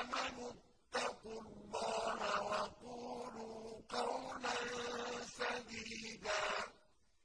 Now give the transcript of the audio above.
آمَنُوا اتَّقُوا اللَّهَ وَقُولُوا قَوْلًا سَدِيدًا.